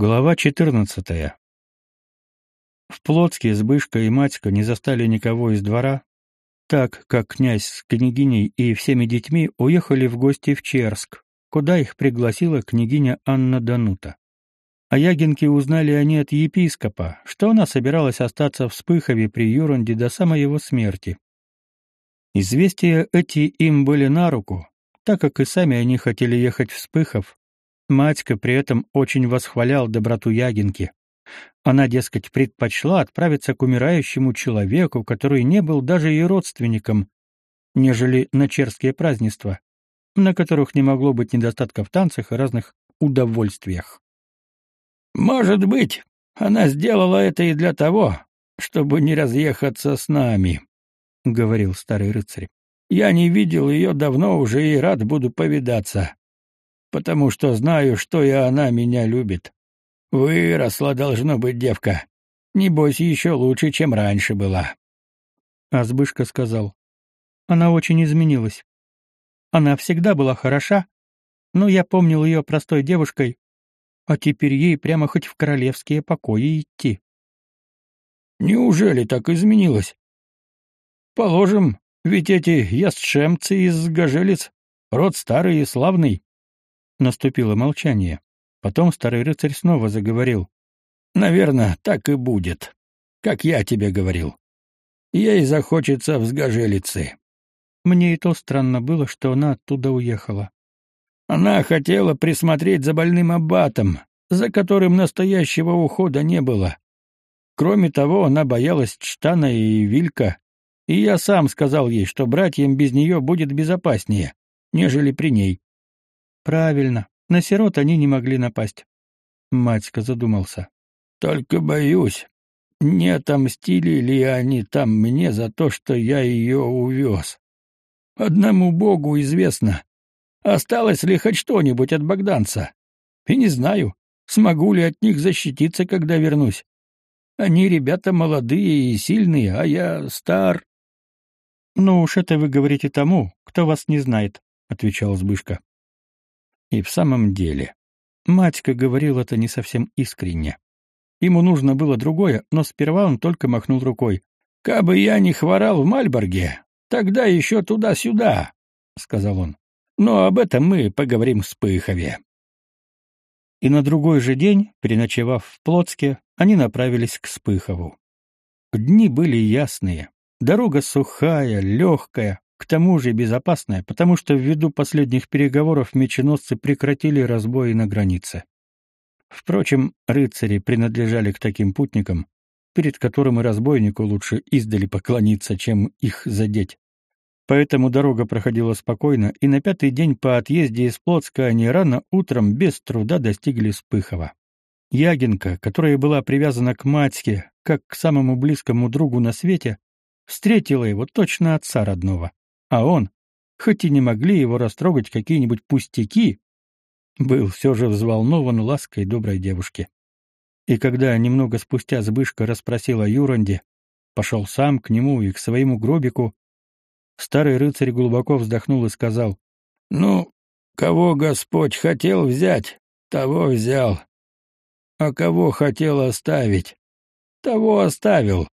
Глава 14. В Плотске Збышка и Матька не застали никого из двора, так как князь с княгиней и всеми детьми уехали в гости в Черск, куда их пригласила княгиня Анна Данута. А Ягинки узнали они от епископа, что она собиралась остаться в Спыхове при Юранде до самой его смерти. Известия эти им были на руку, так как и сами они хотели ехать в Спыхов, Матька при этом очень восхвалял доброту Ягинки. Она, дескать, предпочла отправиться к умирающему человеку, который не был даже и родственником, нежели на черские празднества, на которых не могло быть недостатка в танцах и разных удовольствиях. «Может быть, она сделала это и для того, чтобы не разъехаться с нами», — говорил старый рыцарь. «Я не видел ее давно уже и рад буду повидаться потому что знаю, что и она меня любит. Выросла, должно быть, девка. Небось, еще лучше, чем раньше была. А Збышка сказал, она очень изменилась. Она всегда была хороша, но я помнил ее простой девушкой, а теперь ей прямо хоть в королевские покои идти. Неужели так изменилась? Положим, ведь эти ястшемцы из гажелец, род старый и славный, Наступило молчание. Потом старый рыцарь снова заговорил. «Наверное, так и будет, как я тебе говорил. Ей захочется в сгожелице». Мне и то странно было, что она оттуда уехала. Она хотела присмотреть за больным аббатом, за которым настоящего ухода не было. Кроме того, она боялась Чтана и Вилька, и я сам сказал ей, что братьям без нее будет безопаснее, нежели при ней. Правильно, на сирот они не могли напасть. Матька задумался. Только боюсь, не отомстили ли они там мне за то, что я ее увез. Одному Богу известно, осталось ли хоть что-нибудь от богданца. И не знаю, смогу ли от них защититься, когда вернусь. Они ребята молодые и сильные, а я стар. — Ну уж это вы говорите тому, кто вас не знает, — отвечал Збышка. И в самом деле, Матька говорил это не совсем искренне. Ему нужно было другое, но сперва он только махнул рукой. «Кабы я не хворал в Мальборге, тогда еще туда-сюда», — сказал он. «Но об этом мы поговорим в Пыхове». И на другой же день, переночевав в Плотске, они направились к Спыхову. Дни были ясные, дорога сухая, легкая, к тому же безопасная, потому что ввиду последних переговоров меченосцы прекратили разбои на границе. Впрочем, рыцари принадлежали к таким путникам, перед которым и разбойнику лучше издали поклониться, чем их задеть. Поэтому дорога проходила спокойно, и на пятый день по отъезде из Плотска они рано утром без труда достигли Спыхова. Ягинка, которая была привязана к матьке, как к самому близкому другу на свете, встретила его точно отца родного. А он, хоть и не могли его растрогать какие-нибудь пустяки, был все же взволнован лаской доброй девушки. И когда немного спустя Збышка расспросил о Юранде, пошел сам к нему и к своему гробику, старый рыцарь глубоко вздохнул и сказал, «Ну, кого Господь хотел взять, того взял, а кого хотел оставить, того оставил.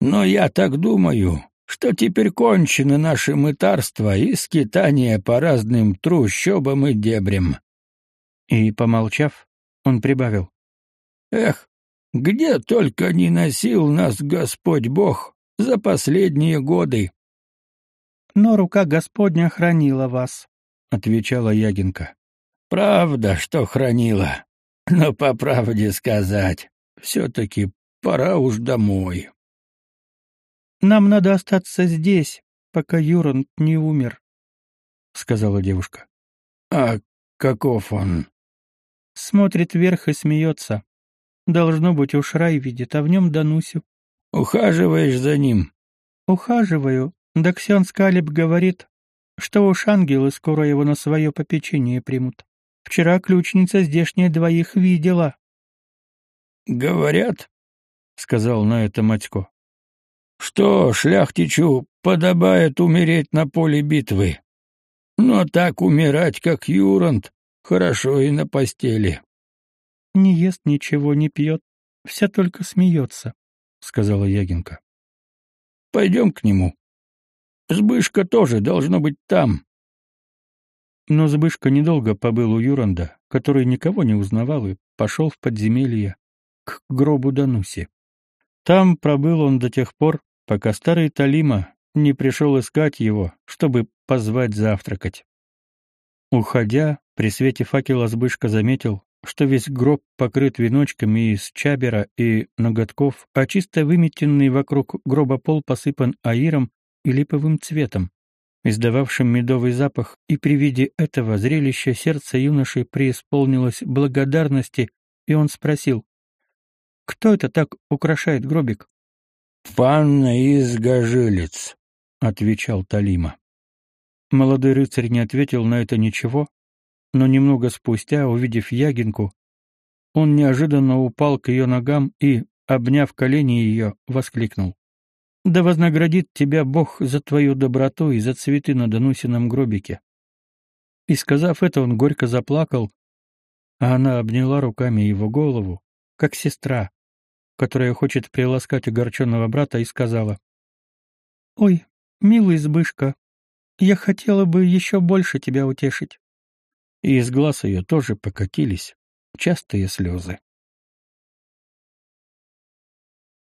Но я так думаю, что теперь кончено наше мытарство и скитание по разным трущобам и дебрям. И, помолчав, он прибавил. Эх, где только не носил нас Господь Бог за последние годы. Но рука Господня хранила вас, — отвечала Ягинка. Правда, что хранила, но по правде сказать, все-таки пора уж домой. Нам надо остаться здесь, пока Юрант не умер, сказала девушка. А каков он? Смотрит вверх и смеется. Должно быть, уж рай видит, а в нем Данусю. Ухаживаешь за ним? Ухаживаю. Да Ксен Скалеб говорит, что уж ангелы скоро его на свое попечение примут. Вчера ключница здешняя двоих видела. Говорят, — сказал на это Матько, что шляхтичу подобает умереть на поле битвы. Но так умирать, как Юрант, хорошо и на постели. Не ест ничего, не пьет, вся только смеется, — сказала Ягинка. — Пойдем к нему. Збышка тоже должно быть там. Но Збышка недолго побыл у Юранда, который никого не узнавал и пошел в подземелье к гробу Дануси. Там пробыл он до тех пор, пока старый Талима не пришел искать его, чтобы позвать завтракать. Уходя, при свете факела Збышка заметил, что весь гроб покрыт веночками из чабера и ноготков, а чисто выметенный вокруг гроба пол посыпан аиром и липовым цветом издававшим медовый запах, и при виде этого зрелища сердце юноши преисполнилось благодарности, и он спросил, «Кто это так украшает гробик?» «Панна из Гажилец», — отвечал Талима. Молодой рыцарь не ответил на это ничего, но немного спустя, увидев Ягинку, он неожиданно упал к ее ногам и, обняв колени ее, воскликнул. Да вознаградит тебя Бог за твою доброту и за цветы на Данусином гробике. И сказав это, он горько заплакал, а она обняла руками его голову, как сестра, которая хочет приласкать огорченного брата, и сказала, «Ой, милый Збышка, я хотела бы еще больше тебя утешить». И из глаз ее тоже покатились частые слезы.